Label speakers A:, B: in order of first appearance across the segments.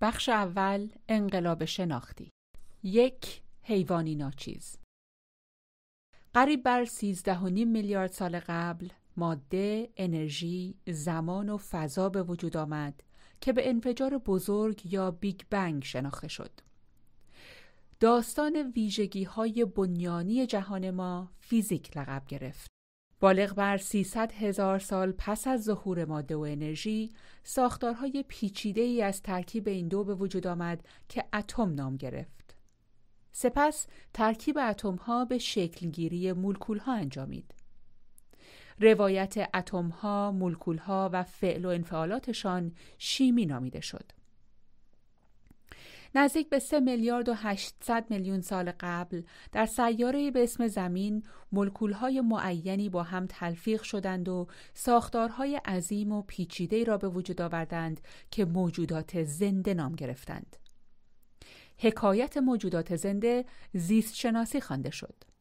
A: بخش اول انقلاب شناختی یک حیوانی ناچیز قریب بر 13.5 میلیارد سال قبل ماده، انرژی، زمان و فضا به وجود آمد که به انفجار بزرگ یا Big Bang شناخته شد. داستان ویژگی های بنیانی جهان ما فیزیک لقب گرفت. بالغ بر 300 هزار سال پس از ظهور ماده و انرژی، ساختارهای پیچیده ای از ترکیب این دو به وجود آمد که اتم نام گرفت. سپس ترکیب اتم ها به شکلگیری مولکول ها انجامید. روایت اتم ها، مولکول ها و فعل و انفعالاتشان شیمی نامیده شد. نزدیک به 3 میلیارد و 800 میلیون سال قبل در سیاره به اسم زمین ملکولهای معینی با هم تلفیق شدند و ساختارهای عظیم و پیچیده را به وجود آوردند که موجودات زنده نام گرفتند. حکایت موجودات زنده زیست شناسی خوانده شد.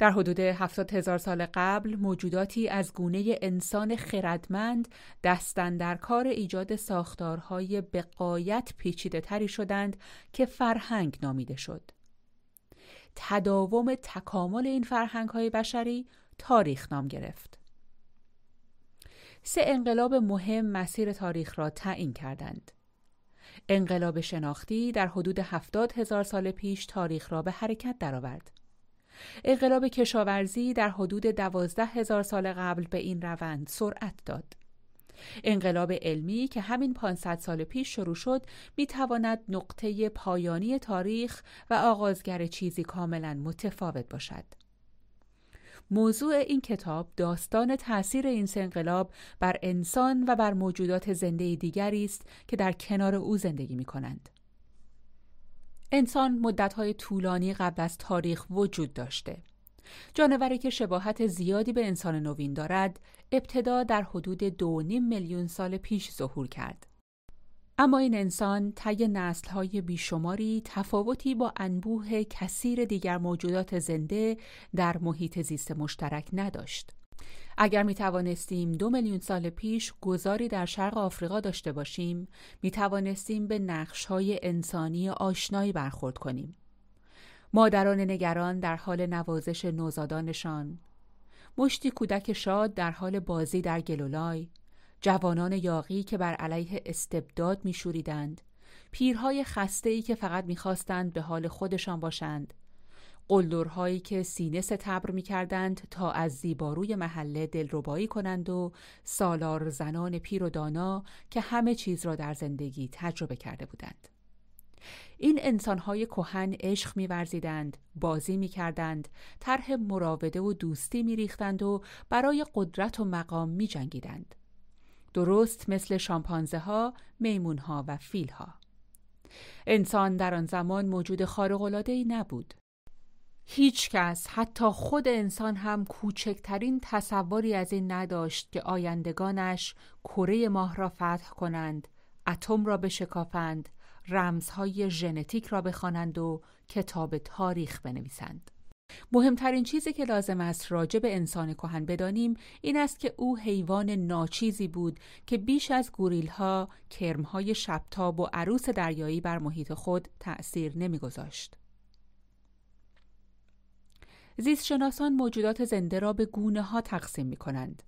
A: در حدود هفتاد هزار سال قبل موجوداتی از گونه انسان خردمند دستن در کار ایجاد ساختارهای بقایت پیچیده تری شدند که فرهنگ نامیده شد. تداوم تکامل این فرهنگ های بشری تاریخ نام گرفت. سه انقلاب مهم مسیر تاریخ را تعیین کردند. انقلاب شناختی در حدود هفتاد هزار سال پیش تاریخ را به حرکت درآورد. انقلاب کشاورزی در حدود دوازده هزار سال قبل به این روند سرعت داد. انقلاب علمی که همین 500 سال پیش شروع شد می تواند نقطه پایانی تاریخ و آغازگر چیزی کاملا متفاوت باشد. موضوع این کتاب داستان تاثیر این انقلاب بر انسان و بر موجودات زنده دیگری است که در کنار او زندگی می کنند. انسان مدتهای طولانی قبل از تاریخ وجود داشته. جانوری که شباهت زیادی به انسان نوین دارد، ابتدا در حدود دو نیم میلیون سال پیش ظهور کرد. اما این انسان طی نسل‌های بیشماری تفاوتی با انبوه کثیر دیگر موجودات زنده در محیط زیست مشترک نداشت. اگر می توانستیم دو میلیون سال پیش گذاری در شرق آفریقا داشته باشیم می توانستیم به نقش های انسانی آشنایی برخورد کنیم. مادران نگران در حال نوازش نوزادانشان. مشتی کودک شاد در حال بازی در گلولای. جوانان یاقی که بر علیه استبداد میشوریدند. پیرهای خسته ای که فقط می‌خواستند به حال خودشان باشند. قلدرهایی که سینه ستبر می کردند تا از زیباروی محله دلربایی کنند و سالار زنان پیر و دانا که همه چیز را در زندگی تجربه کرده بودند. این انسانهای کهن عشق میورزیدند، بازی می‌کردند، طرح مراوده و دوستی میریختند و برای قدرت و مقام میجنگیدند. درست مثل شامپانزه ها، میمون ها و فیل ها. انسان در آن زمان موجود خارق نبود. هیچ کس حتی خود انسان هم کوچکترین تصوری از این نداشت که آیندگانش کره ماه را فتح کنند، اتم را بشکافند، رمزهای ژنتیک را بخوانند و کتاب تاریخ بنویسند. مهمترین چیزی که لازم است راجع به انسان کهن بدانیم این است که او حیوان ناچیزی بود که بیش از گوریلها، کرمهای شبتاب و عروس دریایی بر محیط خود تأثیر نمیگذاشت. زیستشناسان موجودات زنده را به گونه ها تقسیم می کنند.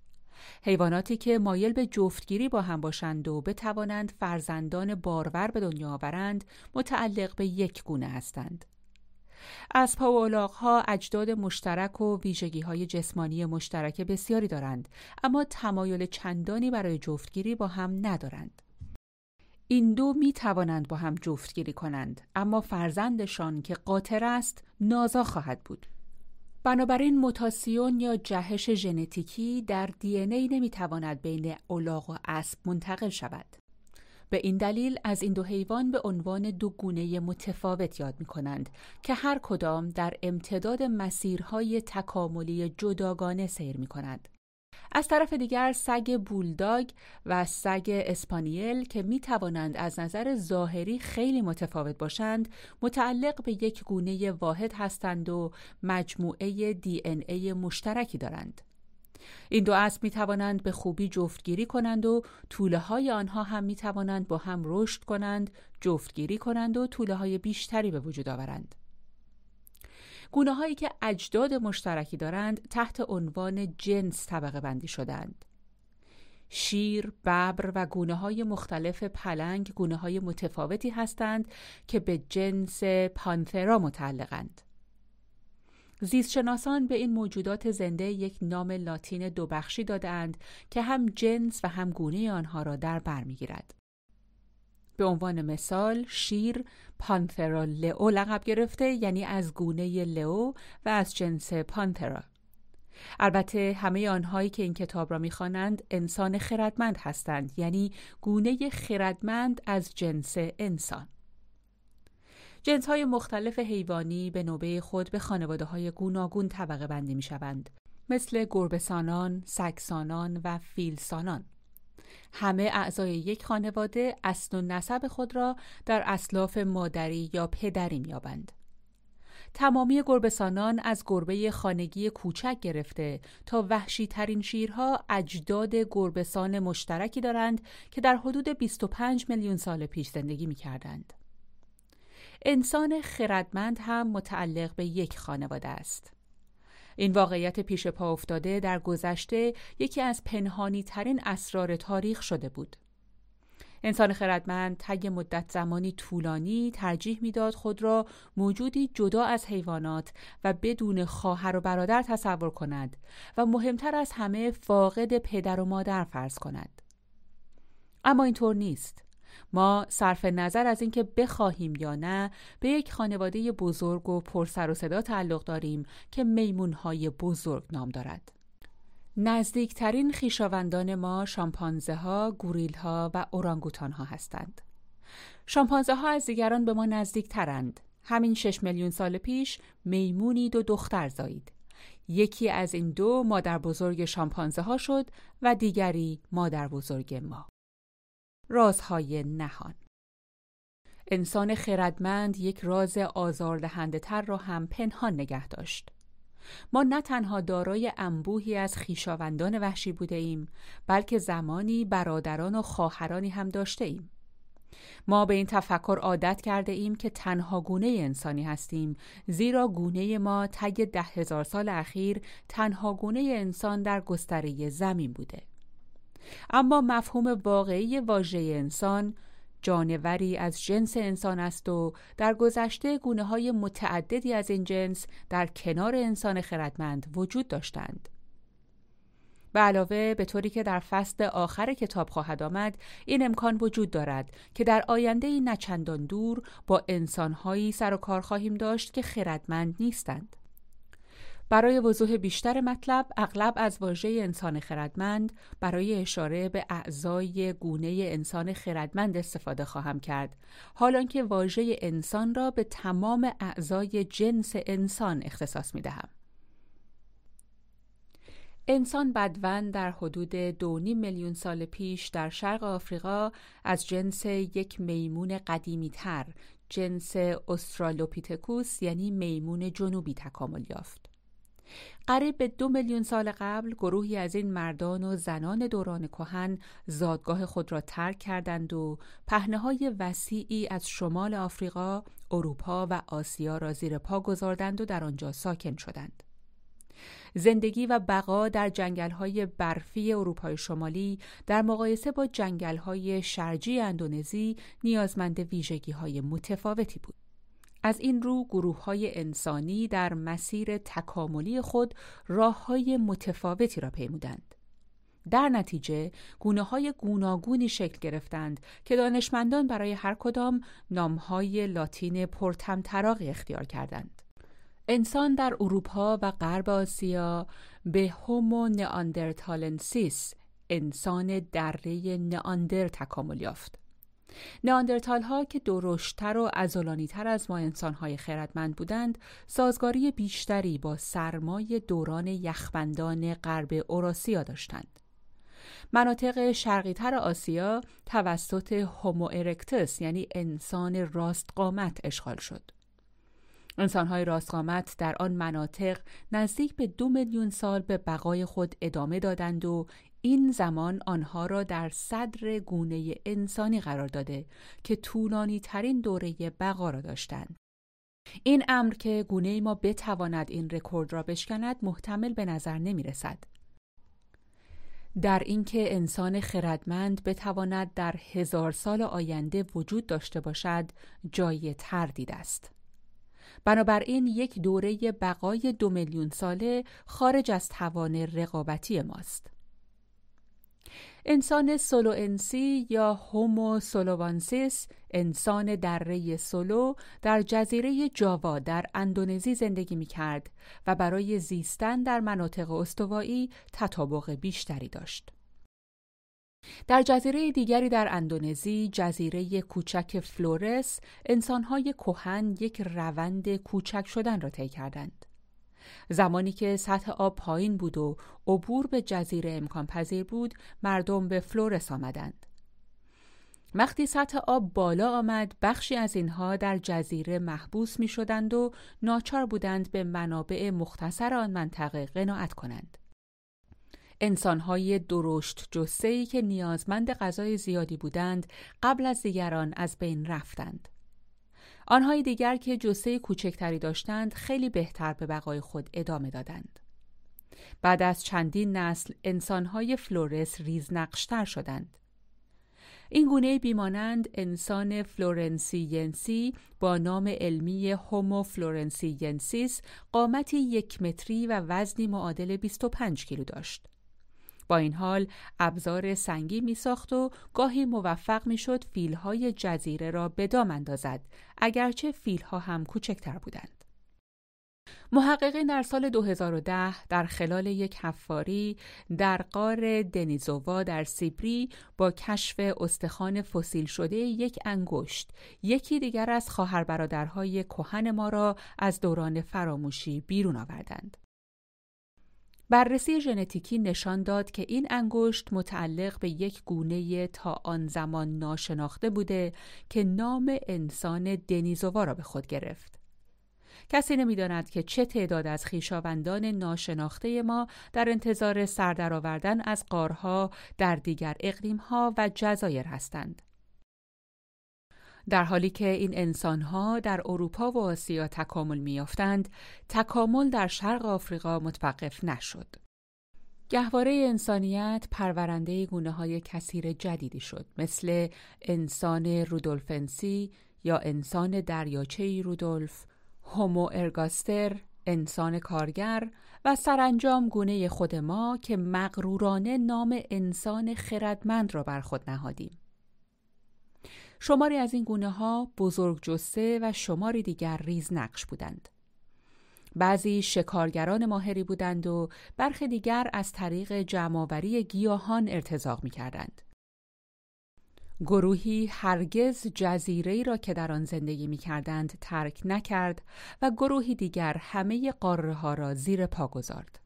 A: حیواناتی که مایل به جفتگیری با هم باشند و بتوانند فرزندان بارور به دنیا آورند متعلق به یک گونه هستند. اسبها و ها اجداد مشترک و ویژگی های جسمانی مشترک بسیاری دارند اما تمایل چندانی برای جفتگیری با هم ندارند. این دو می توانند با هم جفتگیری کنند اما فرزندشان که قاطر است نازا خواهد بود. بنابراین موتاسیون یا جهش ژنتیکی در دی ای نمی‌تواند بین اولاغ و اسب منتقل شود. به این دلیل از این دو حیوان به عنوان دو گونه متفاوت یاد می کنند که هر کدام در امتداد مسیرهای تکاملی جداگانه سیر می کنند. از طرف دیگر سگ بولداگ و سگ اسپانیل که می توانند از نظر ظاهری خیلی متفاوت باشند متعلق به یک گونه واحد هستند و مجموعه دی ای مشترکی دارند. این دو اسب می توانند به خوبی جفتگیری کنند و طوله های آنها هم می توانند با هم رشد کنند، جفتگیری کنند و طوله های بیشتری به وجود آورند. گونه هایی که اجداد مشترکی دارند تحت عنوان جنس طبقه بندی شدند. شیر، ببر و گونه های مختلف پلنگ گونه های متفاوتی هستند که به جنس پانثرا متعلقند. زیستشناسان به این موجودات زنده یک نام لاتین دو بخشی دادند که هم جنس و هم گونه آنها را در بر می‌گیرد. به عنوان مثال شیر پانترا لئو لقب گرفته یعنی از گونه لئو و از جنس پانترا. البته همه آنهایی که این کتاب را می‌خوانند انسان خردمند هستند یعنی گونه خردمند از جنس انسان. جنس های مختلف حیوانی به نوبه خود به خانواده های گوناگون طبقه بندی می شوند مثل گربسانان، سگسانان و فیلسانان. همه اعضای یک خانواده اصل و نسب خود را در اسلاف مادری یا پدری میابند. تمامی گربسانان از گربه خانگی کوچک گرفته تا وحشی ترین شیرها اجداد گربسان مشترکی دارند که در حدود 25 میلیون سال پیش زندگی می کردند. انسان خردمند هم متعلق به یک خانواده است. این واقعیت پیش پا افتاده در گذشته یکی از پنهانی ترین اسرار تاریخ شده بود. انسان خردمند طی مدت زمانی طولانی ترجیح می‌داد خود را موجودی جدا از حیوانات و بدون خواهر و برادر تصور کند و مهمتر از همه فاقد پدر و مادر فرض کند. اما اینطور نیست. ما صرف نظر از اینکه بخواهیم یا نه به یک خانواده بزرگ و پرسر و صدا تعلق داریم که میمونهای بزرگ نام دارد. نزدیکترین خیشاوندان ما شامپانزه ها، گوریل ها و اورانگوتان ها هستند. شامپانزه ها از دیگران به ما نزدیک ترند. همین شش میلیون سال پیش میمونی دو دختر زایید. یکی از این دو مادر بزرگ شامپانزه ها شد و دیگری مادر بزرگ ما. رازهای نهان انسان خردمند یک راز آزاردهنده تر را هم پنهان نگه داشت. ما نه تنها دارای انبوهی از خیشاوندان وحشی بوده ایم بلکه زمانی برادران و خواهرانی هم داشته ایم. ما به این تفکر عادت کرده ایم که تنها گونه انسانی هستیم زیرا گونه ما طی ده هزار سال اخیر تنها گونه انسان در گستره زمین بوده. اما مفهوم واقعی واژه انسان جانوری از جنس انسان است و در گذشته گونه های متعددی از این جنس در کنار انسان خردمند وجود داشتند. به علاوه به طوری که در فصل آخر کتاب خواهد آمد این امکان وجود دارد که در آینده نچندان دور با انسانهایی سر و کار خواهیم داشت که خردمند نیستند. برای وضوح بیشتر مطلب اغلب از واژه انسان خردمند برای اشاره به اعضای گونه انسان خردمند استفاده خواهم کرد حالان که واژه انسان را به تمام اعضای جنس انسان اختصاص می دهم. انسان بدوی در حدود دو میلیون سال پیش در شرق آفریقا از جنس یک میمون قدیمی تر جنس استرالوپیتکوس یعنی میمون جنوبی تکامل یافت. قریب به دو میلیون سال قبل گروهی از این مردان و زنان دوران کهن زادگاه خود را ترک کردند و پهنه های وسیعی از شمال آفریقا، اروپا و آسیا را زیر پا گذاردند و در آنجا ساکن شدند. زندگی و بقا در جنگل برفی اروپای شمالی در مقایسه با جنگل شرجی اندونزی نیازمند ویژگی های متفاوتی بود. از این رو گروه های انسانی در مسیر تکاملی خود راه های متفاوتی را پیمودند. در نتیجه گونه های گوناگونی شکل گرفتند که دانشمندان برای هر کدام نامهای لاتین پرتمطراقی اختیار کردند. انسان در اروپا و غرب آسیا به هومو نئاندرتالنسیس انسان دره نئاندر تکامل یافت. نئاندرتال ها که درشت‌تر و عضلانی تر از ما انسان های خردمند بودند سازگاری بیشتری با سرمای دوران یخبندان غرب اوراسیا داشتند. مناطق شرقیتر آسیا توسط هومو ارکتس یعنی انسان راست قامت اشغال شد. انسانهای راستقامت در آن مناطق نزدیک به دو میلیون سال به بقای خود ادامه دادند و این زمان آنها را در صدر گونه انسانی قرار داده که طولانی ترین دوره بقا را داشتند. این امر که گونه ما بتواند این رکورد را بشکند محتمل به نظر نمی رسد. در اینکه انسان خردمند بتواند در هزار سال آینده وجود داشته باشد جای تردید است. بنابراین یک دوره بقای دو میلیون ساله خارج از توان رقابتی ماست. انسان سولو انسی یا هومو سولوانسیس انسان دره سولو در جزیره جاوا در اندونزی زندگی می کرد و برای زیستن در مناطق استوایی تطابق بیشتری داشت. در جزیره دیگری در اندونزی جزیره کوچک فلورس انسانهای کهن یک روند کوچک شدن را طی کردند. زمانی که سطح آب پایین بود و عبور به جزیره امکان پذیر بود مردم به فلورس آمدند. وقتی سطح آب بالا آمد بخشی از اینها در جزیره محبوس می شدند و ناچار بودند به منابع مختصر آن منطقه قناعت کنند. انسانهای درشت جثه‌ای که نیازمند غذای زیادی بودند قبل از دیگران از بین رفتند. آنهای دیگر که جثه کوچکتری داشتند خیلی بهتر به بقای خود ادامه دادند. بعد از چندین نسل انسانهای فلورس ریزنقش‌تر شدند. این گونه بیمانند انسان فلورسیینسی با نام علمی هومو فلورسیینسیس قامتی یک متری و وزنی معادل 25 کیلو داشت. با این حال ابزار سنگی می ساخت و گاهی موفق می شد فیلهای جزیره را به دام اندازد اگرچه فیلها هم کوچکتر بودند. محققین در سال 2010 در خلال یک حفاری در قار دنیزووا در سیبری با کشف استخوان فسیل شده یک انگشت یکی دیگر از خواهر برادرهای کهن ما را از دوران فراموشی بیرون آوردند. بررسی ژنتیکی نشان داد که این انگشت متعلق به یک گونه تا آن زمان ناشناخته بوده که نام انسان دنیزووا را به خود گرفت. کسی نمی‌داند که چه تعداد از خویشاوندان ناشناخته ما در انتظار سردرآوردن از قارها در دیگر اقلیمها و جزایر هستند. در حالی که این انسانها در اروپا و آسیا تکامل میافتند تکامل در شرق آفریقا متوقف نشد. گهواره انسانیت پرورنده گونه های کثیر جدیدی شد مثل انسان رودولفنسی یا انسان دریاچه رودولف هومو ارگاستر انسان کارگر و سرانجام گونه خود ما که مغرورانه نام انسان خردمند را بر خود نهادیم. شماری از این گونه ها بزرگ جسه و شماری دیگر ریز نقش بودند. بعضی شکارگران ماهری بودند و برخی دیگر از طریق جمعآوری گیاهان ارتزاق می کردند. گروهی هرگز جزیره را که در آن زندگی می کردند ترک نکرد و گروهی دیگر همه قاره ها را زیر پا گذارد.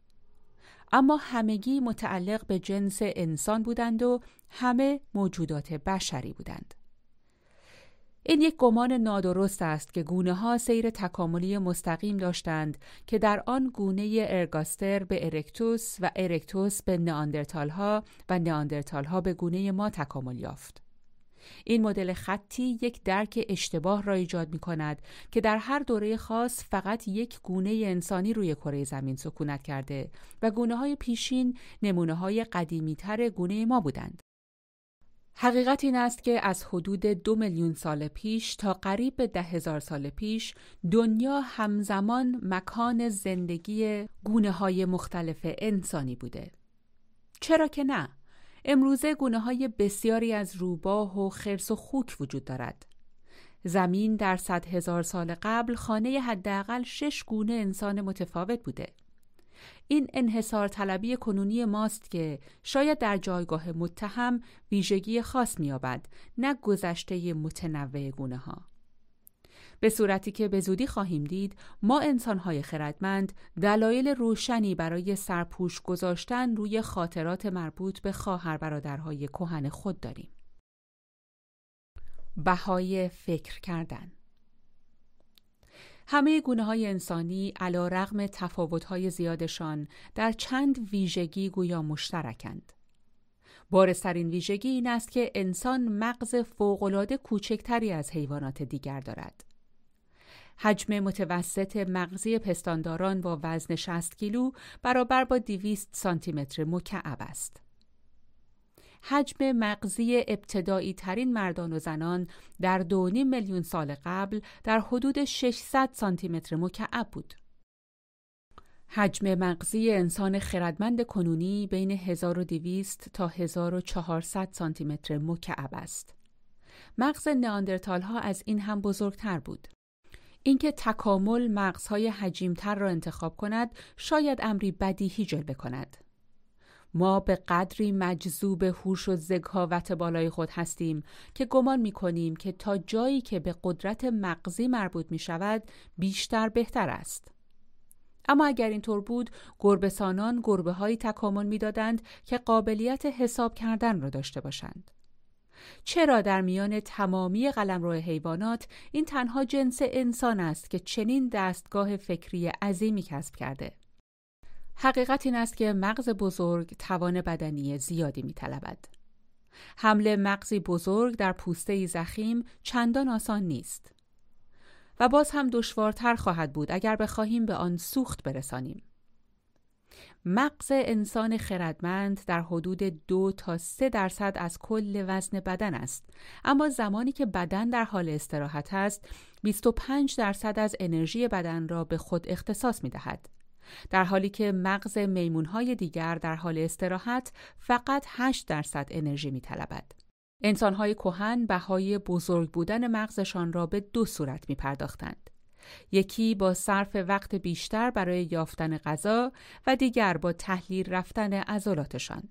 A: اما همگی متعلق به جنس انسان بودند و همه موجودات بشری بودند. این یک گمان نادرست است که گونه ها سیر تکاملی مستقیم داشتند که در آن گونه ارگاستر به ارکتوس و ارکتوس به نئاندرتال ها و نئاندرتال ها به گونه ما تکامل یافت. این مدل خطی یک درک اشتباه را ایجاد می کند که در هر دوره خاص فقط یک گونه انسانی روی کره زمین سکونت کرده و گونه های پیشین نمونه های قدیمی تر گونه ما بودند. حقیقت این است که از حدود دو میلیون سال پیش تا قریب ده هزار سال پیش دنیا همزمان مکان زندگی گونه های مختلف انسانی بوده. چرا که نه؟ امروزه گونه های بسیاری از روباه و خرس و خوک وجود دارد. زمین در صد هزار سال قبل خانه حداقل شش گونه انسان متفاوت بوده. این انحصار طلبی کنونی ماست که شاید در جایگاه متهم ویژگی خاص میابد نه گذشته متنوع گونه ها. به صورتی که به زودی خواهیم دید ما انسانهای خردمند دلایل روشنی برای سرپوش گذاشتن روی خاطرات مربوط به خواهر برادرهای کهن خود داریم. بهای فکر کردن همه گونه های انسانی علا رغم تفاوت های زیادشان در چند ویژگی گویا مشترکند. بارسترین ویژگی این است که انسان مغز فوقالعاده کوچکتری از حیوانات دیگر دارد. حجم متوسط مغزی پستانداران با وزن 60 کیلو برابر با 200 سانتی متر مکعب است. حجم مغزی ابتدایی ترین مردان و زنان در دو میلیون سال قبل در حدود 600 سانتی متر مکعب بود. حجم مغزی انسان خردمند کنونی بین 1200 تا 1400 سانتی متر مکعب است. مغز نئاندرتال ها از این هم بزرگتر بود. اینکه تکامل مغزهای حجیمتر را انتخاب کند شاید امری بدیهی جلوه کند. ما به قدری مجذوب هوش و ذکاوت بالای خود هستیم که گمان می کنیم که تا جایی که به قدرت مغزی مربوط می شود بیشتر بهتر است. اما اگر اینطور بود گربسانان گربه های تکامل می‌دادند که قابلیت حساب کردن را داشته باشند. چرا در میان تمامی قلمرو حیوانات این تنها جنس انسان است که چنین دستگاه فکری عظیمی کسب کرده؟ حقیقت این است که مغز بزرگ توان بدنی زیادی می طلبد. حمل مغزی بزرگ در پوسته زخیم چندان آسان نیست. و باز هم دشوارتر خواهد بود اگر بخواهیم به آن سوخت برسانیم. مغز انسان خردمند در حدود دو تا سه درصد از کل وزن بدن است اما زمانی که بدن در حال استراحت است 25 درصد از انرژی بدن را به خود اختصاص می دهد. در حالی که مغز میمونهای دیگر در حال استراحت فقط 8 درصد انرژی می طلبد. انسانهای کهن بهای بزرگ بودن مغزشان را به دو صورت می پرداختند. یکی با صرف وقت بیشتر برای یافتن غذا و دیگر با تحلیل رفتن عضلاتشان.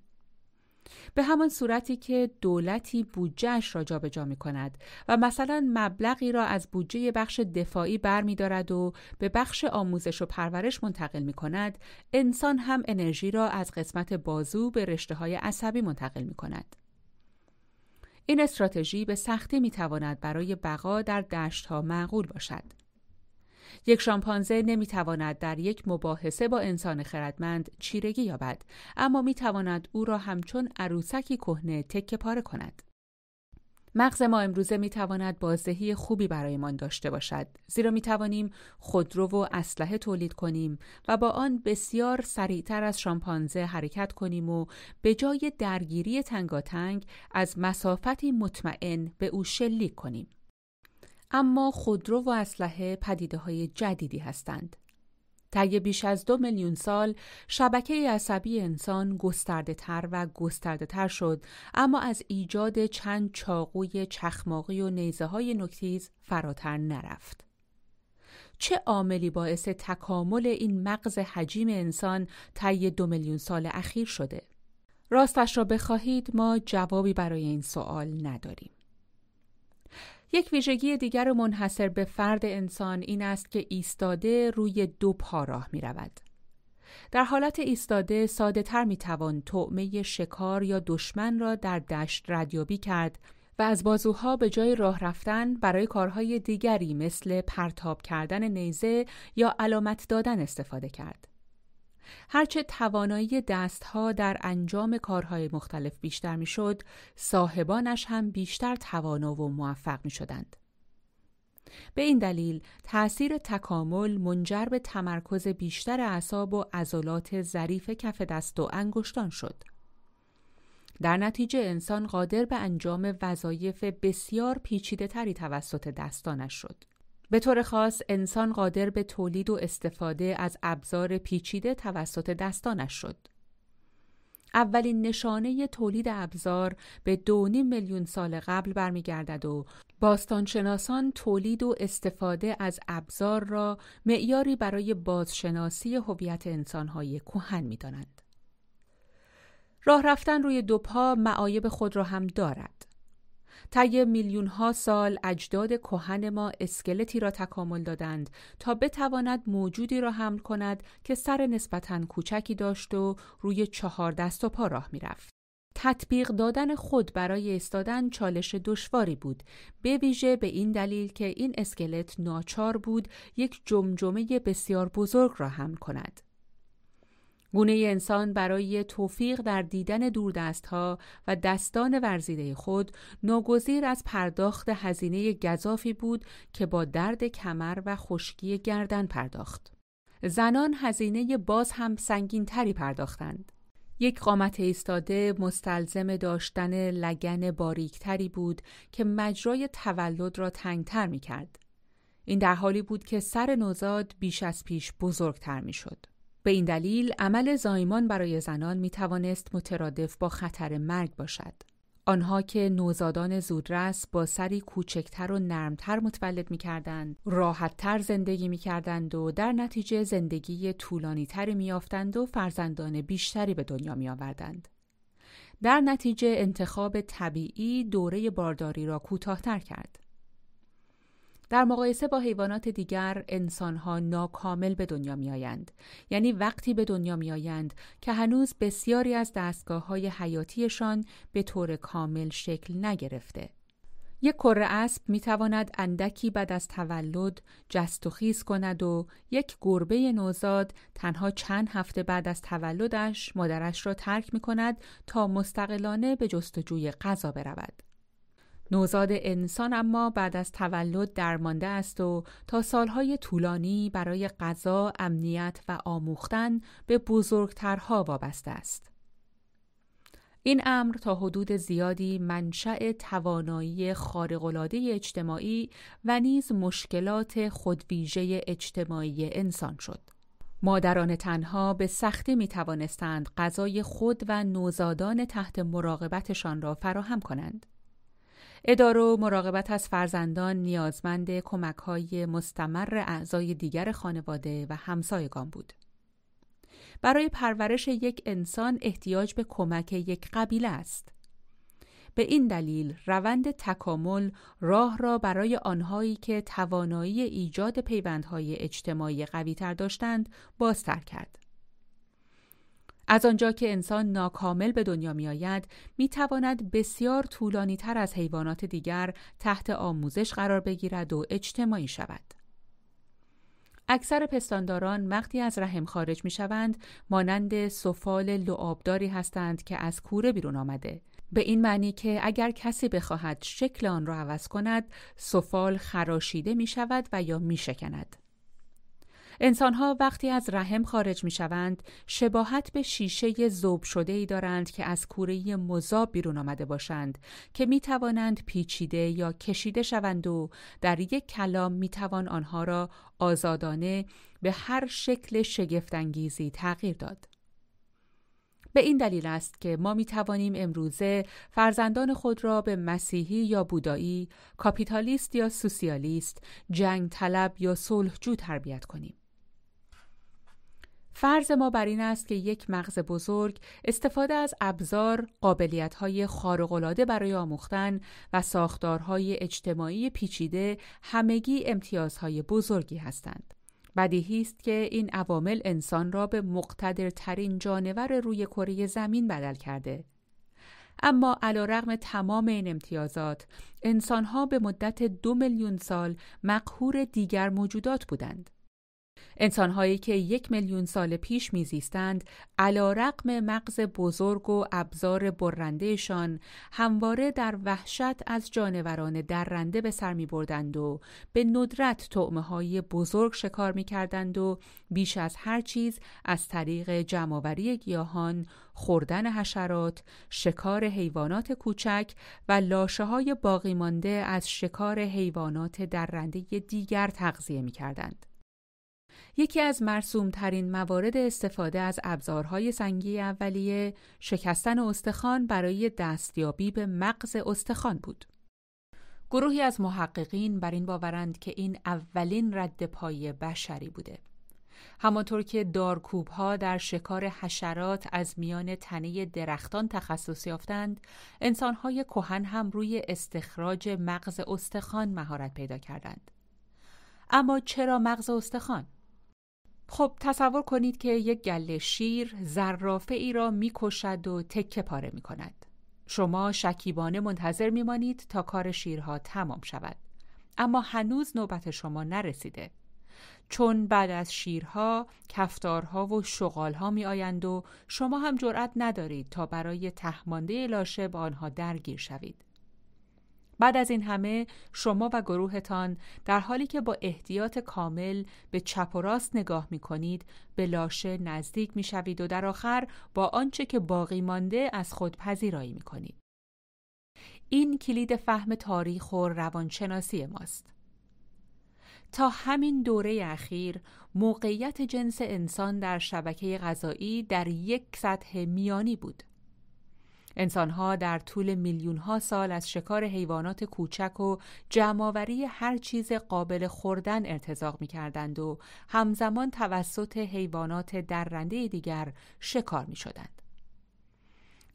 A: به همان صورتی که دولتی بودجهش را جابجا می کند و مثلا مبلغی را از بودجه بخش دفاعی بر می دارد و به بخش آموزش و پرورش منتقل می کند انسان هم انرژی را از قسمت بازو به رشته های عصبی منتقل می کند. این استراتژی به سختی می تواند برای بقا در دشت ها معقول باشد. یک شامپانزه نمی تواند در یک مباحثه با انسان خردمند چیرگی یابد اما می تواند او را همچون عروسکی کهنه تکه پاره کند. مغز ما امروزه می تواند بازدهی خوبی برایمان داشته باشد زیرا می توانیم خودرو و اسلحه تولید کنیم و با آن بسیار سریعتر از شامپانزه حرکت کنیم و به جای درگیری تنگاتنگ از مسافتی مطمئن به او شلیک کنیم. اما خودرو و اسلحه پدیده های جدیدی هستند. طی بیش از دو میلیون سال شبکه عصبی انسان گسترده تر و گسترده تر شد اما از ایجاد چند چاقوی چخماقی و نیزه های نکتیز فراتر نرفت. چه عاملی باعث تکامل این مغز حجیم انسان طی دو میلیون سال اخیر شده؟ راستش را بخواهید ما جوابی برای این سوال نداریم. یک ویژگی دیگر منحصر به فرد انسان این است که ایستاده روی دو پا راه می رود. در حالت ایستاده ساده تر می توان طعمه شکار یا دشمن را در دشت ردیابی کرد و از بازوها به جای راه رفتن برای کارهای دیگری مثل پرتاب کردن نیزه یا علامت دادن استفاده کرد. هرچه توانایی دستها در انجام کارهای مختلف بیشتر می‌شد، صاحبانش هم بیشتر توانا و موفق می شدند. به این دلیل تأثیر تکامل منجر به تمرکز بیشتر اعصاب و عضلات ظریف کف دست و انگشتان شد. در نتیجه انسان قادر به انجام وظایف بسیار پیچیده تری توسط دستانش شد. به طور خاص انسان قادر به تولید و استفاده از ابزار پیچیده توسط دستانش شد. اولین نشانه تولید ابزار به دو میلیون سال قبل برمیگردد و باستانشناسان تولید و استفاده از ابزار را معیاری برای بازشناسی هویت انسانهای کهن می‌دانند. راه رفتن روی دو پا معایب خود را هم دارد. طی میلیون ها سال اجداد کهن ما اسکلتی را تکامل دادند تا بتواند موجودی را حمل کند که سر نسبتا کوچکی داشت و روی چهار دست و پا راه می‌رفت. تطبیق دادن خود برای ایستادن چالش دشواری بود به ویژه به این دلیل که این اسکلت ناچار بود یک جمجمه بسیار بزرگ را حمل کند گونه انسان برای توفیق در دیدن دوردستها و دستان ورزیده خود ناگزیر از پرداخت هزینه گذافی بود که با درد کمر و خشکی گردن پرداخت. زنان هزینه باز هم سنگین تری پرداختند. یک قامت ایستاده مستلزم داشتن لگن باریکتری بود که مجرای تولد را تنگتر می کرد. این در حالی بود که سر نوزاد بیش از پیش بزرگتر می شد. به این دلیل عمل زایمان برای زنان می توانست مترادف با خطر مرگ باشد. آنها که نوزادان زودرس با سری کوچکتر و نرمتر متولد می کردند، راحتتر زندگی می کردند و در نتیجه زندگی طولانیتری می یافتند و فرزندان بیشتری به دنیا می آوردند. در نتیجه انتخاب طبیعی دوره بارداری را کوتاهتر کرد. در مقایسه با حیوانات دیگر انسانها ناکامل به دنیا می آیند. یعنی وقتی به دنیا می آیند که هنوز بسیاری از دستگاه های حیاتیشان به طور کامل شکل نگرفته. یک کره اسب می تواند اندکی بعد از تولد جست و خیز کند و یک گربه نوزاد تنها چند هفته بعد از تولدش مادرش را ترک می کند تا مستقلانه به جستجوی غذا برود. نوزاد انسان اما بعد از تولد درمانده است و تا سالهای طولانی برای غذا، امنیت و آموختن به بزرگترها وابسته است. این امر تا حدود زیادی منشأ توانایی خارق‌العاده اجتماعی و نیز مشکلات خودویژه اجتماعی انسان شد. مادران تنها به سختی می توانستند غذای خود و نوزادان تحت مراقبتشان را فراهم کنند. اداره و مراقبت از فرزندان نیازمند کمک های مستمر اعضای دیگر خانواده و همسایگان بود. برای پرورش یک انسان احتیاج به کمک یک قبیله است. به این دلیل روند تکامل راه را برای آنهایی که توانایی ایجاد پیوندهای اجتماعی قویتر داشتند بازتر کرد. از آنجا که انسان ناکامل به دنیا می آید می تواند بسیار طولانی تر از حیوانات دیگر تحت آموزش قرار بگیرد و اجتماعی شود. اکثر پستانداران وقتی از رحم خارج می شوند مانند سفال لعابداری هستند که از کوره بیرون آمده. به این معنی که اگر کسی بخواهد شکل آن را عوض کند سفال خراشیده می شود و یا می شکند. انسانها وقتی از رحم خارج می شوند شباهت به شیشه زوب شده ای دارند که از کوره مذاب بیرون آمده باشند که می توانند پیچیده یا کشیده شوند و در یک کلام می توان آنها را آزادانه به هر شکل شگفتانگیزی تغییر داد. به این دلیل است که ما می توانیم امروزه فرزندان خود را به مسیحی یا بودایی، کاپیتالیست یا سوسیالیست، جنگ طلب یا صلحجو تربیت کنیم. فرض ما بر این است که یک مغز بزرگ استفاده از ابزار، قابلیت‌های خارق‌العاده برای آموختن و ساختارهای اجتماعی پیچیده همگی امتیازهای بزرگی هستند. بدیهی است که این عوامل انسان را به مقتدرترین جانور روی کره زمین بدل کرده. اما علیرغم تمام این امتیازات، انسانها به مدت دو میلیون سال مقهور دیگر موجودات بودند. انسانهایی که یک میلیون سال پیش میزیستند علا رقم مغز بزرگ و ابزار برندهشان همواره در وحشت از جانوران درنده به سر می بردند و به ندرت تعمه های بزرگ شکار می کردند و بیش از هر چیز از طریق جمعوری گیاهان، خوردن حشرات، شکار حیوانات کوچک و لاشه های باقی مانده از شکار حیوانات درنده دیگر تغذیه می کردند. یکی از مرسوم ترین موارد استفاده از ابزارهای سنگی اولیه شکستن استخوان برای دستیابی به مغز استخوان بود. گروهی از محققین بر این باورند که این اولین رد پای بشری بوده. همانطور که دارکوب ها در شکار حشرات از میان تنه درختان تخصص یافتند، انسانهای کهن هم روی استخراج مغز استخوان مهارت پیدا کردند. اما چرا مغز استخوان؟ خب تصور کنید که یک گله شیر زرافه ای را می‌کشد و تکه پاره می کند. شما شکیبانه منتظر میمانید تا کار شیرها تمام شود اما هنوز نوبت شما نرسیده چون بعد از شیرها، کفتارها و شغالها می آیند و شما هم جرأت ندارید تا برای تهمانده لاشه با آنها درگیر شوید. بعد از این همه شما و گروهتان در حالی که با احتیاط کامل به چپ و راست نگاه می کنید به لاشه نزدیک می شوید و در آخر با آنچه که باقی مانده از خود پذیرایی می کنید. این کلید فهم تاریخ و روانشناسی ماست. تا همین دوره اخیر موقعیت جنس انسان در شبکه غذایی در یک سطح میانی بود. انسانها در طول میلیون ها سال از شکار حیوانات کوچک و جمعآوری هر چیز قابل خوردن ارتزاق می کردند و همزمان توسط حیوانات درنده دیگر شکار می شدند.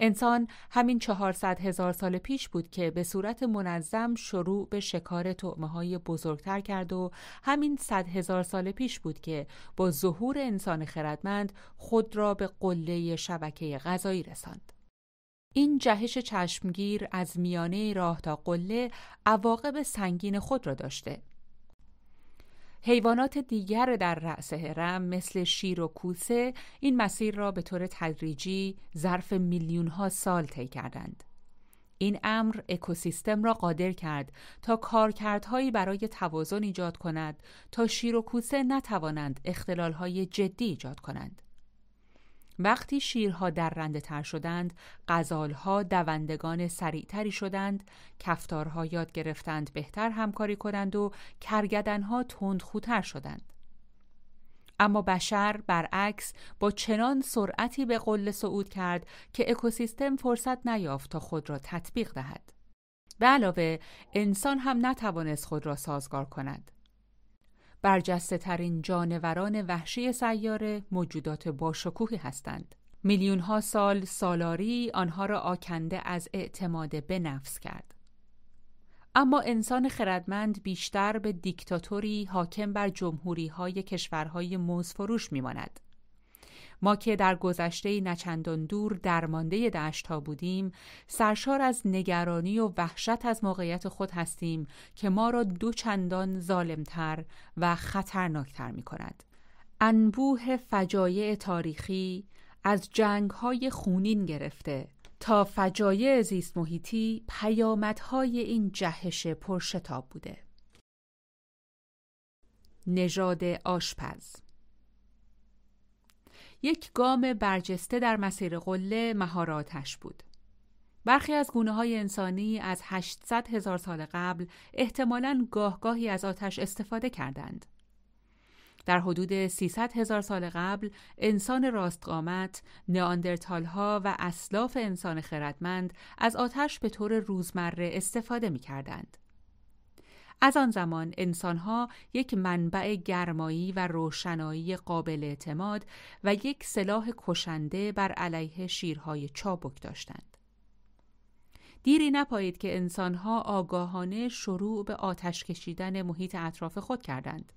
A: انسان همین چهارصد هزار سال پیش بود که به صورت منظم شروع به شکار تعمه های بزرگتر کرد و همین صد هزار سال پیش بود که با ظهور انسان خردمند خود را به قله شبکه غذایی رساند. این جهش چشمگیر از میانه راه تا قله عواقب سنگین خود را داشته حیوانات دیگر در رأس هرم مثل شیر و کوسه این مسیر را به طور تدریجی ظرف میلیون ها سال طی کردند. این امر اکوسیستم را قادر کرد تا کارکردهایی برای توازن ایجاد کند تا شیر و کوسه نتوانند اختلالهای جدی ایجاد کنند. وقتی شیرها در رنده تر شدند، غزالها دوندگان سریعتری شدند، کفتارها یاد گرفتند بهتر همکاری کنند و کرگدنها تندخوتر شدند. اما بشر برعکس با چنان سرعتی به قله صعود کرد که اکوسیستم فرصت نیافت تا خود را تطبیق دهد. به علاوه انسان هم نتوانست خود را سازگار کند. برجسته ترین جانوران وحشی سیاره موجودات باشکوهی هستند. میلیون ها سال سالاری آنها را آکنده از اعتماد به نفس کرد. اما انسان خردمند بیشتر به دیکتاتوری حاکم بر جمهوری های کشورهای موزفروش میماند. ما که در گذشته نچندان دور درمانده دشت ها بودیم سرشار از نگرانی و وحشت از موقعیت خود هستیم که ما را دو چندان ظالمتر و خطرناکتر می کند. انبوه فجایع تاریخی از جنگ های خونین گرفته تا فجایع زیست محیطی پیامدهای این جهش پرشتاب بوده. نژاد آشپز یک گام برجسته در مسیر قله مهاراتش بود. برخی از گونه های انسانی از 800 هزار سال قبل احتمالاً گاهگاهی از آتش استفاده کردند. در حدود 300 هزار سال قبل انسان راستقامت، نئاندرتال ها و اسلاف انسان خردمند از آتش به طور روزمره استفاده می کردند. از آن زمان انسانها یک منبع گرمایی و روشنایی قابل اعتماد و یک سلاح کشنده بر علیه شیرهای چابک داشتند. دیری نپایید که انسانها آگاهانه شروع به آتش کشیدن محیط اطراف خود کردند.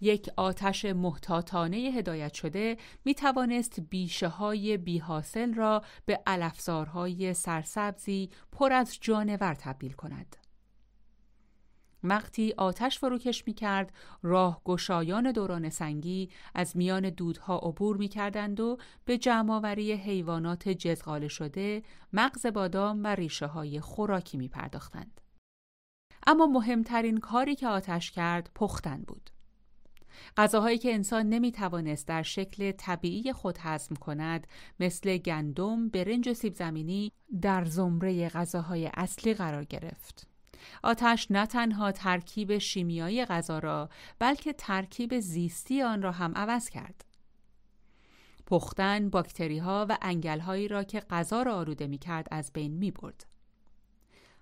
A: یک آتش محتاطانه هدایت شده می توانست بیشه های بی حاصل را به علفزارهای سرسبزی پر از جانور تبدیل کند. وقتی آتش فروکش می کرد راه گشایان دوران سنگی از میان دودها عبور می کردند و به جمعآوری حیوانات جزغاله شده مغز بادام و ریشه های خوراکی می پرداختند. اما مهمترین کاری که آتش کرد پختن بود. غذاهایی که انسان نمی توانست در شکل طبیعی خود هضم کند مثل گندم، برنج و سیب زمینی در زمره غذاهای اصلی قرار گرفت. آتش نه تنها ترکیب شیمیایی غذا را بلکه ترکیب زیستی آن را هم عوض کرد. پختن باکتری ها و انگل هایی را که غذا را آلوده می کرد از بین می برد.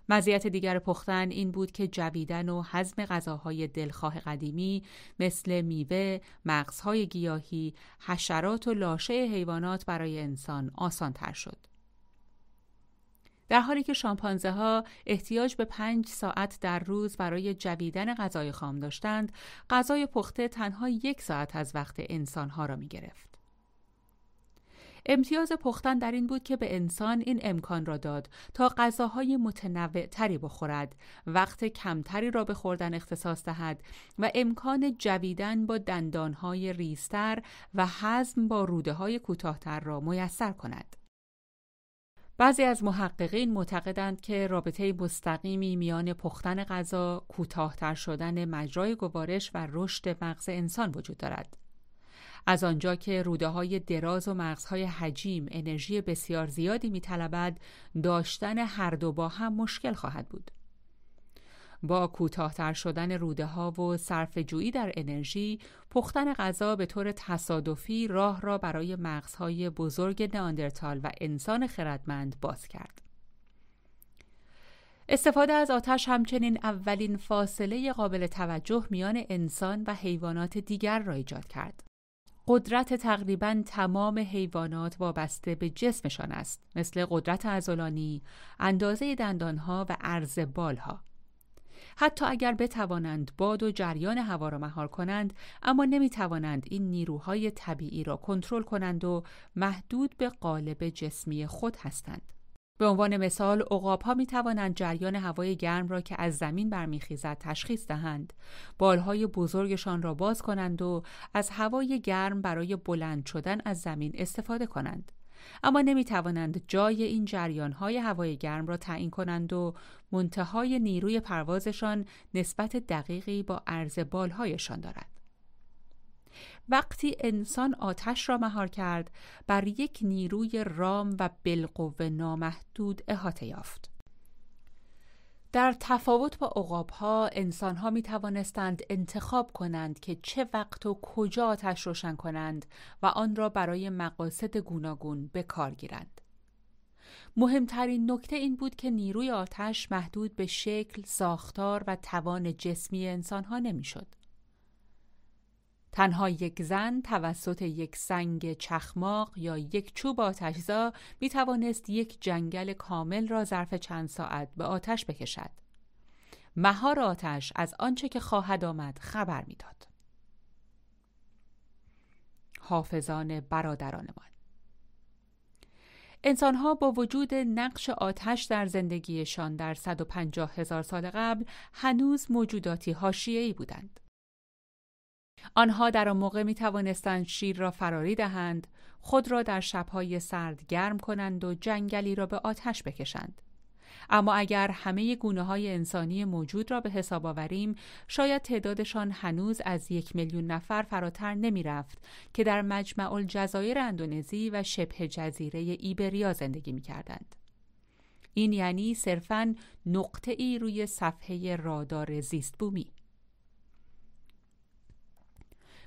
A: مزیت دیگر پختن این بود که جویدن و هضم غذاهای دلخواه قدیمی مثل میوه، مغزهای گیاهی، حشرات و لاشه حیوانات برای انسان آسان تر شد. در حالی که شامپانزه ها احتیاج به پنج ساعت در روز برای جویدن غذای خام داشتند، غذای پخته تنها یک ساعت از وقت انسان ها را می گرفت. امتیاز پختن در این بود که به انسان این امکان را داد تا غذاهای متنوع تری بخورد، وقت کمتری را به خوردن اختصاص دهد و امکان جویدن با دندانهای ریستر و حزم با روده های کوتاهتر را میسر کند. بعضی از محققین معتقدند که رابطه مستقیمی میان پختن غذا، کوتاهتر شدن مجرای گوارش و رشد مغز انسان وجود دارد. از آنجا که روده های دراز و مغزهای حجیم انرژی بسیار زیادی میطلبد داشتن هر دو با هم مشکل خواهد بود. با کوتاهتر شدن روده ها و صرف جویی در انرژی، پختن غذا به طور تصادفی راه را برای مغزهای بزرگ ناندرتال و انسان خردمند باز کرد. استفاده از آتش همچنین اولین فاصله قابل توجه میان انسان و حیوانات دیگر را ایجاد کرد. قدرت تقریبا تمام حیوانات وابسته به جسمشان است مثل قدرت ازولانی، اندازه دندانها و عرض بالها. حتی اگر بتوانند باد و جریان هوا را مهار کنند اما نمی توانند این نیروهای طبیعی را کنترل کنند و محدود به قالب جسمی خود هستند. به عنوان مثال عقاب ها می توانند جریان هوای گرم را که از زمین برمیخیزد تشخیص دهند. بالهای بزرگشان را باز کنند و از هوای گرم برای بلند شدن از زمین استفاده کنند. اما نمی توانند جای این جریان های هوای گرم را تعیین کنند و منتهای نیروی پروازشان نسبت دقیقی با عرض بالهایشان دارد. وقتی انسان آتش را مهار کرد بر یک نیروی رام و بالقوه نامحدود احاطه یافت. در تفاوت با ها انسان ها می توانستند انتخاب کنند که چه وقت و کجا آتش روشن کنند و آن را برای مقاصد گوناگون به کار گیرند. مهمترین نکته این بود که نیروی آتش محدود به شکل، ساختار و توان جسمی انسان ها نمی‌شد. تنها یک زن توسط یک سنگ چخماق یا یک چوب آتشزا می توانست یک جنگل کامل را ظرف چند ساعت به آتش بکشد. مهار آتش از آنچه که خواهد آمد خبر می‌داد. حافظان برادرانمان انسانها با وجود نقش آتش در زندگیشان در 150 هزار سال قبل هنوز موجوداتی هاشیه‌ای بودند. آنها در آن موقع می توانستند شیر را فراری دهند، خود را در شبهای سرد گرم کنند و جنگلی را به آتش بکشند. اما اگر همه گونه های انسانی موجود را به حساب آوریم شاید تعدادشان هنوز از یک میلیون نفر فراتر نمی رفت که در مجمع الجزایر اندونزی و شبه جزیره ایبریا زندگی می کردند. این یعنی صرفاً نقطه ای روی صفحه رادار زیست بومی.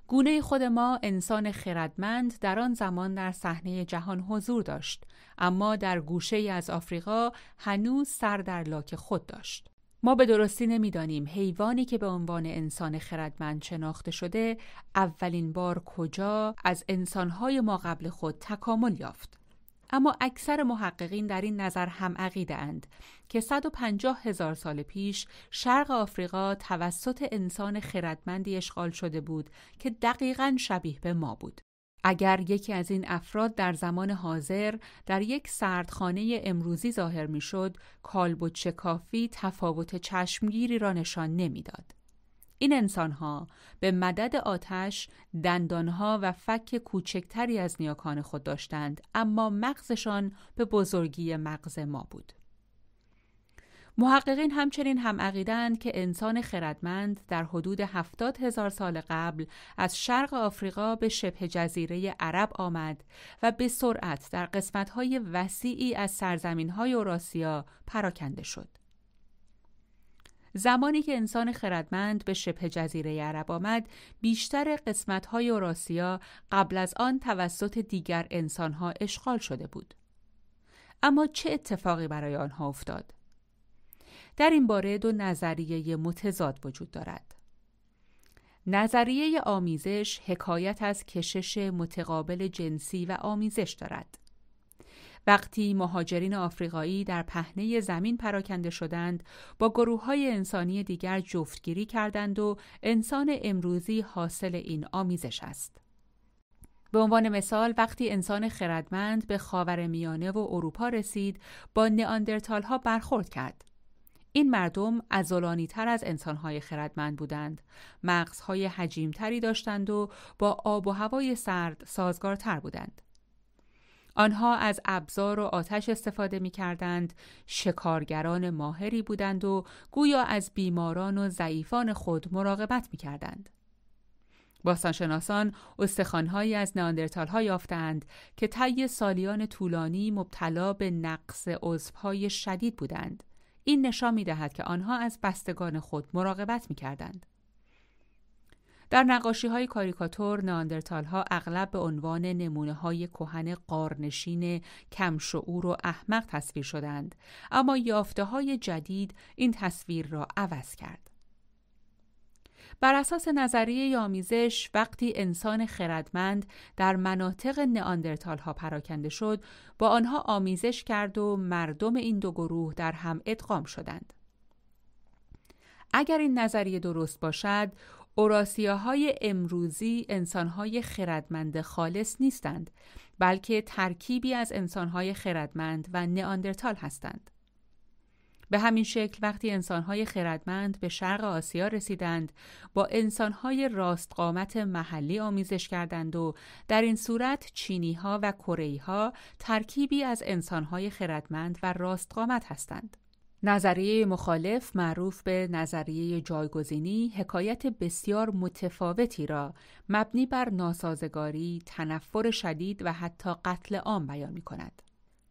A: گونه خود ما انسان خردمند در آن زمان در صحنه جهان حضور داشت اما در گوشه از آفریقا هنوز سر در لاک خود داشت. ما به درستی نمی‌دانیم حیوانی که به عنوان انسان خردمند شناخته شده اولین بار کجا از انسانهای ما قبل خود تکامل یافت. اما اکثر محققین در این نظر هم عقیده اند که 150 هزار سال پیش شرق آفریقا توسط انسان خردمندی اشغال شده بود که دقیقا شبیه به ما بود. اگر یکی از این افراد در زمان حاضر در یک سردخانه امروزی ظاهر می‌شد، کالب و چکافی تفاوت چشمگیری را نشان نمی‌داد. این انسانها به مدد آتش دندانها و فک کوچکتری از نیاکان خود داشتند اما مغزشان به بزرگی مغز ما بود. محققین همچنین هم عقیدند که انسان خردمند در حدود هفتاد هزار سال قبل از شرق آفریقا به شبه جزیره عرب آمد و به سرعت در قسمتهای وسیعی از سرزمینهای اوراسیا پراکنده شد. زمانی که انسان خردمند به شبه جزیره عرب آمد بیشتر قسمت‌های اوراسیا قبل از آن توسط دیگر انسانها اشغال شده بود. اما چه اتفاقی برای آنها افتاد؟ در این باره دو نظریه متضاد وجود دارد. نظریه آمیزش حکایت از کشش متقابل جنسی و آمیزش دارد. وقتی مهاجرین آفریقایی در پهنه زمین پراکنده شدند با گروه های انسانی دیگر جفتگیری کردند و انسان امروزی حاصل این آمیزش است. به عنوان مثال وقتی انسان خردمند به خاور میانه و اروپا رسید با نئاندرتال ها برخورد کرد. این مردم ازولانی تر از انسانهای خردمند بودند. مغزهای حجیمتری داشتند و با آب و هوای سرد سازگارتر بودند. آنها از ابزار و آتش استفاده می کردند، شکارگران ماهری بودند و گویا از بیماران و ضعیفان خود مراقبت می کردند. باستانشناسان استخوانهایی از ناندرتال ها یافتند که طی سالیان طولانی مبتلا به نقص عضوهای شدید بودند. این نشان می دهد که آنها از بستگان خود مراقبت می کردند. در نقاشی های کاریکاتور ناندرتال ها اغلب به عنوان نمونه های کهن قارنشین کمشعور و احمق تصویر شدند اما یافته های جدید این تصویر را عوض کرد. بر اساس نظریه آمیزش وقتی انسان خردمند در مناطق نئاندرتال ها پراکنده شد با آنها آمیزش کرد و مردم این دو گروه در هم ادغام شدند. اگر این نظریه درست باشد اوراسیاهای امروزی انسانهای خردمند خالص نیستند بلکه ترکیبی از انسانهای خردمند و نئاندرتال هستند. به همین شکل وقتی انسانهای خردمند به شرق آسیا رسیدند با انسانهای راستقامت محلی آمیزش کردند و در این صورت چینی ها و کره ترکیبی از انسانهای خردمند و راستقامت هستند. نظریه مخالف معروف به نظریه جایگزینی حکایت بسیار متفاوتی را مبنی بر ناسازگاری، تنفر شدید و حتی قتل عام بیان می کند.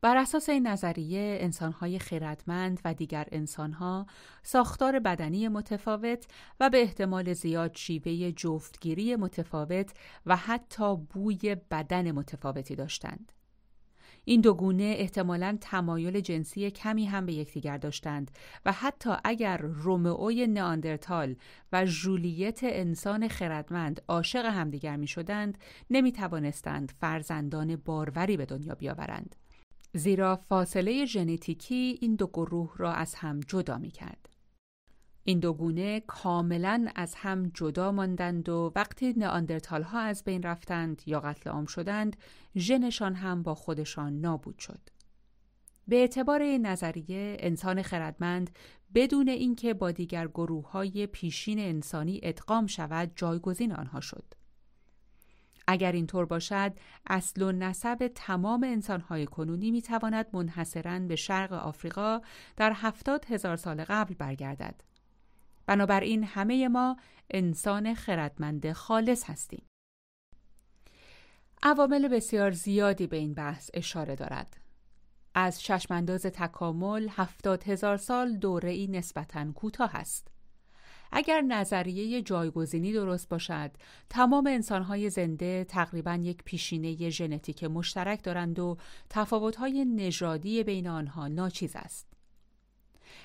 A: بر اساس این نظریه انسانهای خیرتمند و دیگر انسانها ساختار بدنی متفاوت و به احتمال زیاد شیوه جفتگیری متفاوت و حتی بوی بدن متفاوتی داشتند. این دو گونه احتمالاً تمایل جنسی کمی هم به یکدیگر داشتند و حتی اگر رومئوی نئاندرتال و ژولیت انسان خردمند عاشق همدیگر می شدند فرزندان باروری به دنیا بیاورند. زیرا فاصله ژنتیکی این دو گروه را از هم جدا می کرد. این دو گونه کاملا از هم جدا ماندند و وقتی نئاندرتال ها از بین رفتند یا قتل عام شدند ژنشان هم با خودشان نابود شد. به اعتبار این نظریه انسان خردمند بدون اینکه با دیگر گروه های پیشین انسانی ادغام شود جایگزین آنها شد. اگر اینطور باشد اصل و نسب تمام انسانهای کنونی می تواند منحصرا به شرق آفریقا در هفتاد هزار سال قبل برگردد. بنابراین همه ما انسان خردمند خالص هستیم. عوامل بسیار زیادی به این بحث اشاره دارد. از چشمانداز تکامل هفتاد هزار سال دوره ای نسبتاً کوتاه است. اگر نظریه جایگزینی درست باشد تمام انسانهای زنده تقریبا یک پیشینه ژنتیک مشترک دارند و تفاوتهای نژادی بین آنها ناچیز است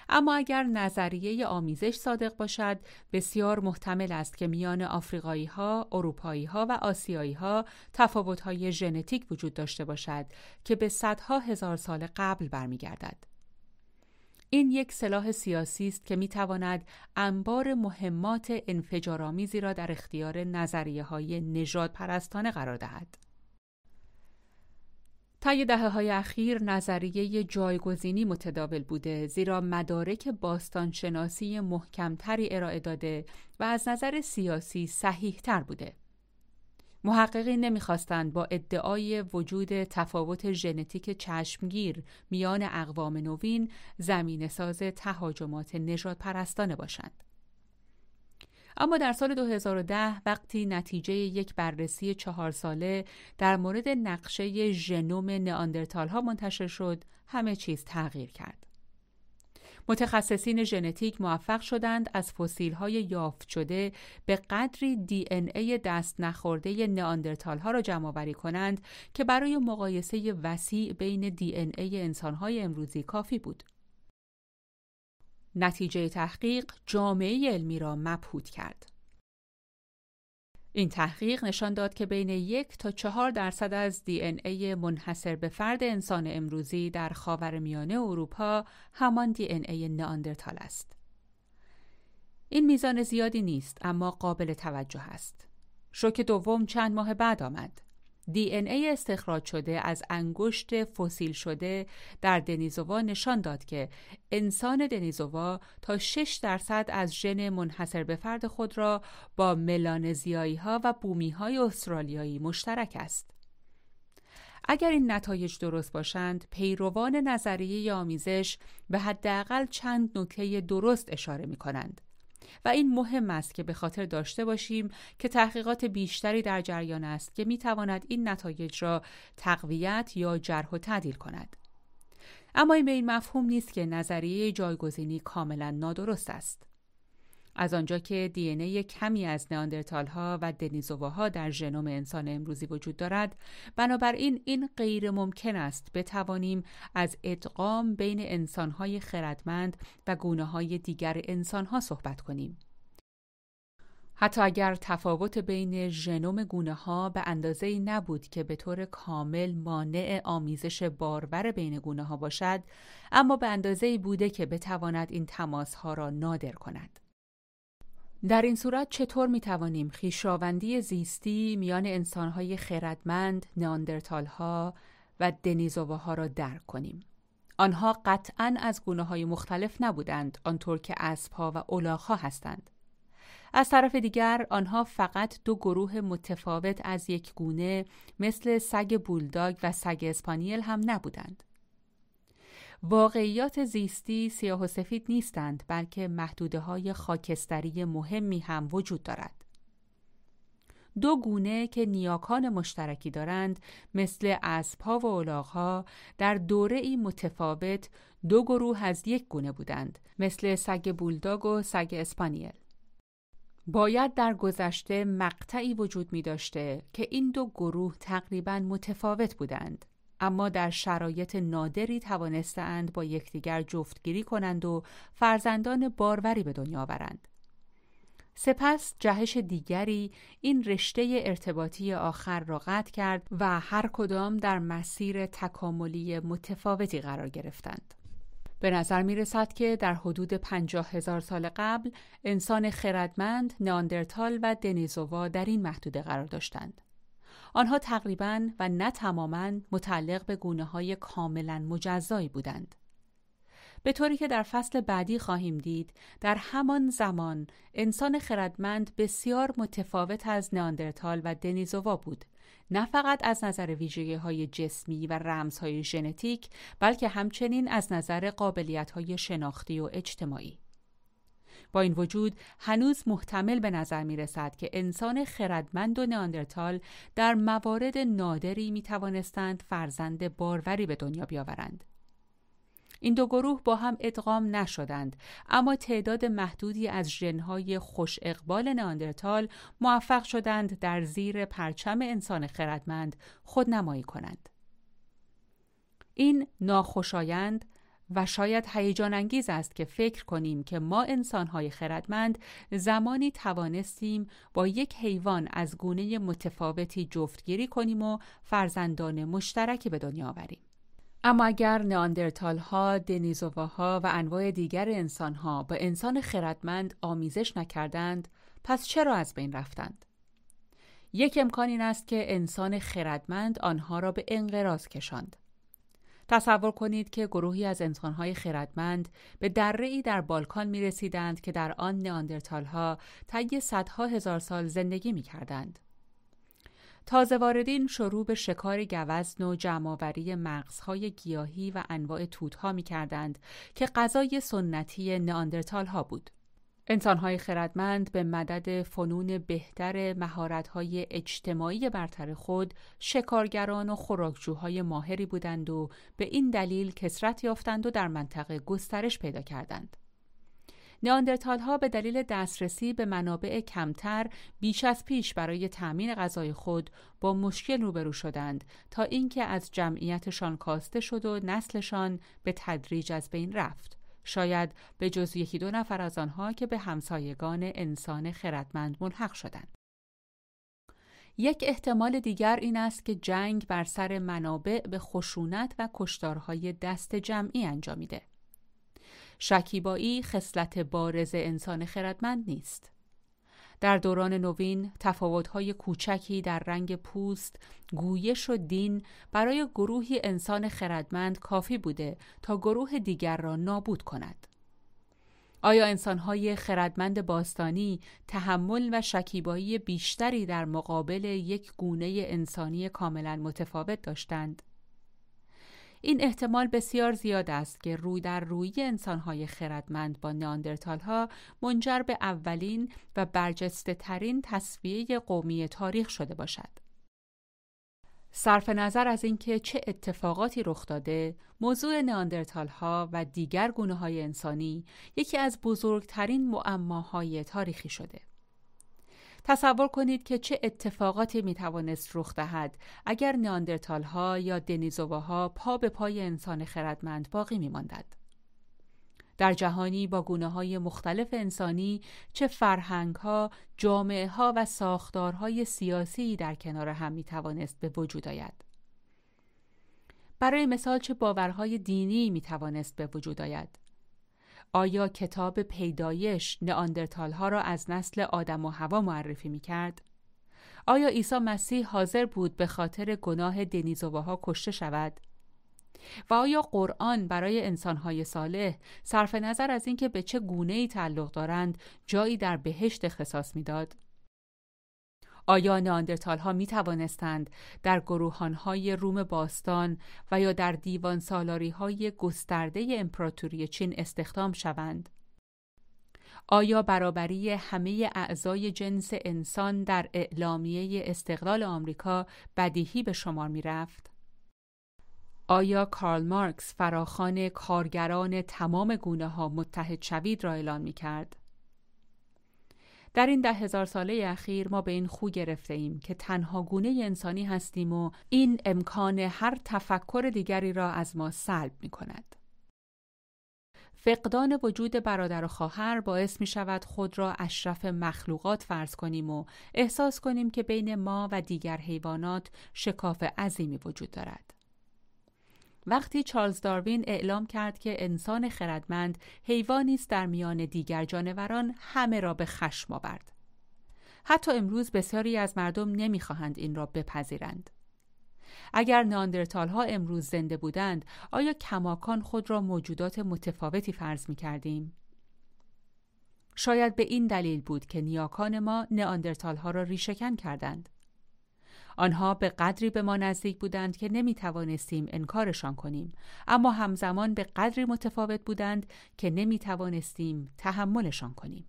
A: اما اگر نظریه آمیزش صادق باشد بسیار محتمل است که میان آفریقایی ها، اروپایی ها و آسیایی ها تفاوت های ژنتیک وجود داشته باشد که به صدها هزار سال قبل برمیگردد. این یک سلاح سیاسی است که می تواند انبار مهمات انفجارآمیزی را در اختیار نظریه های نجات پرستانه قرار دهد. طی دهه های اخیر نظریه جایگزینی متداول بوده زیرا مدارک باستانشناسی محکمتری ارائه داده و از نظر سیاسی صحیح تر بوده. محققین نمی‌خواستند با ادعای وجود تفاوت ژنتیک چشمگیر میان اقوام نوین زمین ساز تهاجمات نجات پرستانه باشند. اما در سال 2010 وقتی نتیجه یک بررسی چهار ساله در مورد نقشه ژنوم نئاندرتال ها منتشر شد همه چیز تغییر کرد. متخصصین ژنتیک موفق شدند از فسیل های یافت شده به قدری دی ان ای دست نخورده نئاندرتال ها را جمع آوری کنند که برای مقایسه وسیع بین دی ان ای انسان های امروزی کافی بود. نتیجه تحقیق جامعه علمی را مبهوت کرد. این تحقیق نشان داد که بین یک تا چهار درصد از دی این ای منحصر به فرد انسان امروزی در خاور میانه اروپا همان دی این ای نئاندرتال است. این میزان زیادی نیست اما قابل توجه است. شوک دوم چند ماه بعد آمد. دی ای استخراج شده از انگشت فسیل شده در دنیزووا نشان داد که انسان دنیزووا تا 6 درصد از ژن منحصر به فرد خود را با ملانزیایی ها و بومی های استرالیایی مشترک است. اگر این نتایج درست باشند، پیروان نظریه آمیزش به حداقل چند نکته درست اشاره می کنند. و این مهم است که به خاطر داشته باشیم که تحقیقات بیشتری در جریان است که می تواند این نتایج را تقویت یا جرح و تعدیل کند. اما این به این مفهوم نیست که نظریه جایگزینی کاملا نادرست است. از آنجا که دی ای کمی از نیاندرتال ها و دنیزوواها در ژنوم انسان امروزی وجود دارد بنابراین این غیر ممکن است بتوانیم از ادغام بین انسان های خردمند و گونه های دیگر انسان ها صحبت کنیم. حتی اگر تفاوت بین ژنوم گونه ها به اندازه ای نبود که به طور کامل مانع آمیزش بارور بین گونه ها باشد اما به اندازه ای بوده که بتواند این تماس ها را نادر کند. در این صورت چطور می توانیم خیشاوندی زیستی میان انسانهای خردمند، ها و دنیزوواها را درک کنیم؟ آنها قطعا از گونه های مختلف نبودند آنطور که اسبها و اولاغها هستند. از طرف دیگر آنها فقط دو گروه متفاوت از یک گونه مثل سگ بولداگ و سگ اسپانیل هم نبودند. واقعیات زیستی سیاه و سفید نیستند بلکه محدوده های خاکستری مهمی هم وجود دارد. دو گونه که نیاکان مشترکی دارند مثل اسبها و الاغها در دوره ای متفاوت دو گروه از یک گونه بودند مثل سگ بولداگ و سگ اسپانیل. باید در گذشته مقطعی وجود می داشته که این دو گروه تقریبا متفاوت بودند اما در شرایط نادری توانستند با یکدیگر جفتگیری کنند و فرزندان باروری به دنیا آورند. سپس جهش دیگری این رشته ارتباطی آخر را قطع کرد و هر کدام در مسیر تکاملی متفاوتی قرار گرفتند. به نظر می رسد که در حدود پنجاه هزار سال قبل انسان خردمند، ناندرتال و دنیزووا در این محدوده قرار داشتند. آنها تقریبا و نه تماما متعلق به گونه های کاملا مجزایی بودند. به طوری که در فصل بعدی خواهیم دید در همان زمان انسان خردمند بسیار متفاوت از ناندرتال و دنیزووا بود نه فقط از نظر ویژگی های جسمی و رمزهای ژنتیک بلکه همچنین از نظر قابلیت های شناختی و اجتماعی با این وجود هنوز محتمل به نظر می رسد که انسان خردمند و نیاندرتال در موارد نادری می توانستند فرزند باروری به دنیا بیاورند. این دو گروه با هم ادغام نشدند اما تعداد محدودی از ژنهای خوش اقبال ناندرتال موفق شدند در زیر پرچم انسان خردمند خودنمایی کنند. این ناخوشایند و شاید هیجان انگیز است که فکر کنیم که ما انسانهای خردمند زمانی توانستیم با یک حیوان از گونه متفاوتی جفتگیری کنیم و فرزندان مشترکی به دنیا آوریم. اما اگر ناندرتال ها، دنیزوواها و انواع دیگر انسان ها با انسان خردمند آمیزش نکردند، پس چرا از بین رفتند؟ یک امکان این است که انسان خردمند آنها را به انقراض کشاند. تصور کنید که گروهی از انسانهای خردمند به دره ای در بالکان می رسیدند که در آن نیاندرتال ها طی صدها هزار سال زندگی می کردند. تازه واردین شروع به شکار گوزن و جمعآوری مغزهای گیاهی و انواع توتها می کردند که غذای سنتی نیاندرتال ها بود. انسانهای خردمند به مدد فنون بهتر مهارت‌های اجتماعی برتر خود شکارگران و خوراکجوهای ماهری بودند و به این دلیل کسرت یافتند و در منطقه گسترش پیدا کردند. نیاندرتال ها به دلیل دسترسی به منابع کمتر بیش از پیش برای تأمین غذای خود با مشکل روبرو شدند تا اینکه از جمعیتشان کاسته شد و نسلشان به تدریج از بین رفت. شاید به جز یکی دو نفر از آنها که به همسایگان انسان خردمند ملحق شدند. یک احتمال دیگر این است که جنگ بر سر منابع به خشونت و کشتارهای دست جمعی انجامیده. شکیبایی خصلت بارز انسان خردمند نیست. در دوران نوین تفاوت‌های کوچکی در رنگ پوست، گویش و دین برای گروهی انسان خردمند کافی بوده تا گروه دیگر را نابود کند. آیا انسانهای خردمند باستانی تحمل و شکیبایی بیشتری در مقابل یک گونه انسانی کاملا متفاوت داشتند؟ این احتمال بسیار زیاد است که روی در روی انسانهای خردمند با ناندرتال ها منجر به اولین و برجسته ترین تصویه قومی تاریخ شده باشد. صرف نظر از اینکه چه اتفاقاتی رخ داده، موضوع ناندرتال ها و دیگر گونه های انسانی یکی از بزرگترین معماهای تاریخی شده. تصور کنید که چه اتفاقاتی می توانست رخ دهد اگر نیاندرتال ها یا دنیزوواها پا به پای انسان خردمند باقی می ماندد. در جهانی با گونه های مختلف انسانی چه فرهنگ ها، جامعه ها و ساختارهای سیاسی در کنار هم می توانست به وجود آید. برای مثال چه باورهای دینی می توانست به وجود آید. آیا کتاب پیدایش نئاندرتال ها را از نسل آدم و هوا معرفی می کرد؟ آیا عیسی مسیح حاضر بود به خاطر گناه دنیزوواها کشته شود؟ و آیا قرآن برای انسانهای صالح صرف نظر از اینکه به چه گونه ای تعلق دارند جایی در بهشت اختصاص می‌داد؟ آیا ناندرتال ها می توانستند در گروهان های روم باستان و یا در دیوان سالاری های گسترده امپراتوری چین استخدام شوند؟ آیا برابری همه اعضای جنس انسان در اعلامیه استقلال آمریکا بدیهی به شمار می رفت؟ آیا کارل مارکس فراخان کارگران تمام گونه ها متحد شوید را اعلان می کرد؟ در این ده هزار ساله اخیر ما به این خو گرفته ایم که تنها گونه انسانی هستیم و این امکان هر تفکر دیگری را از ما سلب می کند. فقدان وجود برادر و خواهر باعث می شود خود را اشرف مخلوقات فرض کنیم و احساس کنیم که بین ما و دیگر حیوانات شکاف عظیمی وجود دارد. وقتی چارلز داروین اعلام کرد که انسان خردمند حیوانی است در میان دیگر جانوران همه را به خشم آورد. حتی امروز بسیاری از مردم نمی‌خواهند این را بپذیرند. اگر ناندرتال ها امروز زنده بودند، آیا کماکان خود را موجودات متفاوتی فرض می کردیم؟ شاید به این دلیل بود که نیاکان ما ناندرتال ها را ریشکن کردند. آنها به قدری به ما نزدیک بودند که نمی توانستیم انکارشان کنیم اما همزمان به قدری متفاوت بودند که نمی توانستیم تحملشان کنیم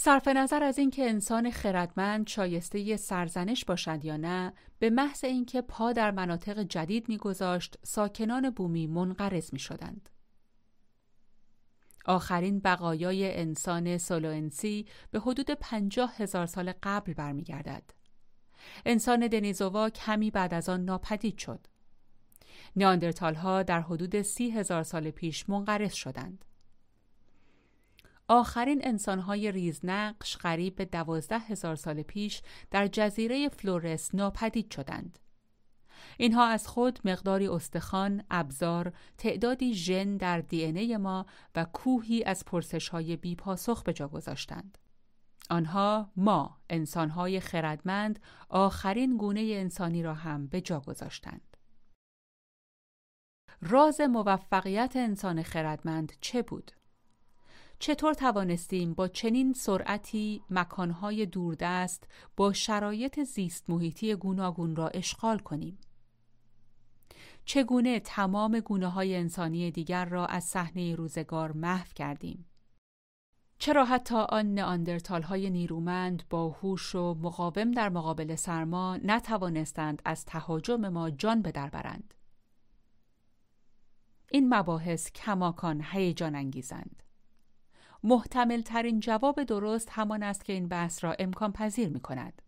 A: صرف نظر از اینکه انسان خردمند شایسته سرزنش باشد یا نه به محض اینکه پا در مناطق جدید میگذاشت ساکنان بومی منقرض می شدند. آخرین بقایای انسان سولوئنسی به حدود پنجاه هزار سال قبل برمیگردد. انسان دنیسووا کمی بعد از آن ناپدید شد. نیاندرتال ها در حدود سی هزار سال پیش منقرض شدند. آخرین انسانهای ریزنقش قریب به دوازده هزار سال پیش در جزیره فلورس ناپدید شدند. اینها از خود مقداری استخوان، ابزار، تعدادی ژن در دی ما و کوهی از پرسش های بی پاسخ به جا گذاشتند. آنها ما انسانهای خردمند آخرین گونه انسانی را هم به جا گذاشتند. راز موفقیت انسان خردمند چه بود؟ چطور توانستیم با چنین سرعتی مکانهای دوردست با شرایط زیست محیطی گوناگون را اشغال کنیم؟ چگونه تمام گونه های انسانی دیگر را از صحنه روزگار محو کردیم؟ چرا حتی آن نئاندرتال های نیرومند با هوش و مقاوم در مقابل سرما نتوانستند از تهاجم ما جان به برند این مباحث کماکان هیجان انگیزند محتمل ترین جواب درست همان است که این بحث را امکان پذیر می کند.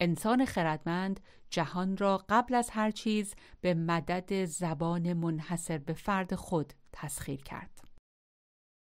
A: انسان خردمند جهان را قبل از هر چیز به مدد زبان منحصر به فرد خود تسخیر کرد.